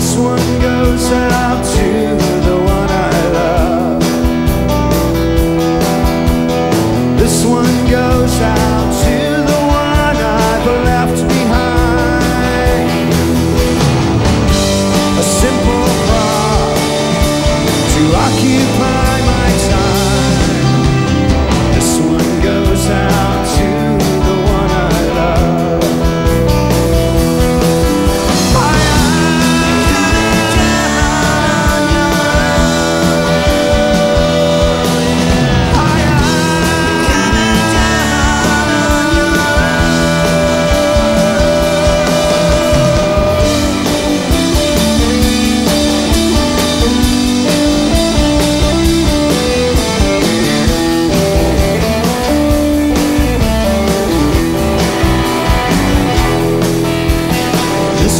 This one goes out to the one I love. This one goes out to the one I've left behind. A simple prop to occupy my time.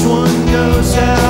one goes out.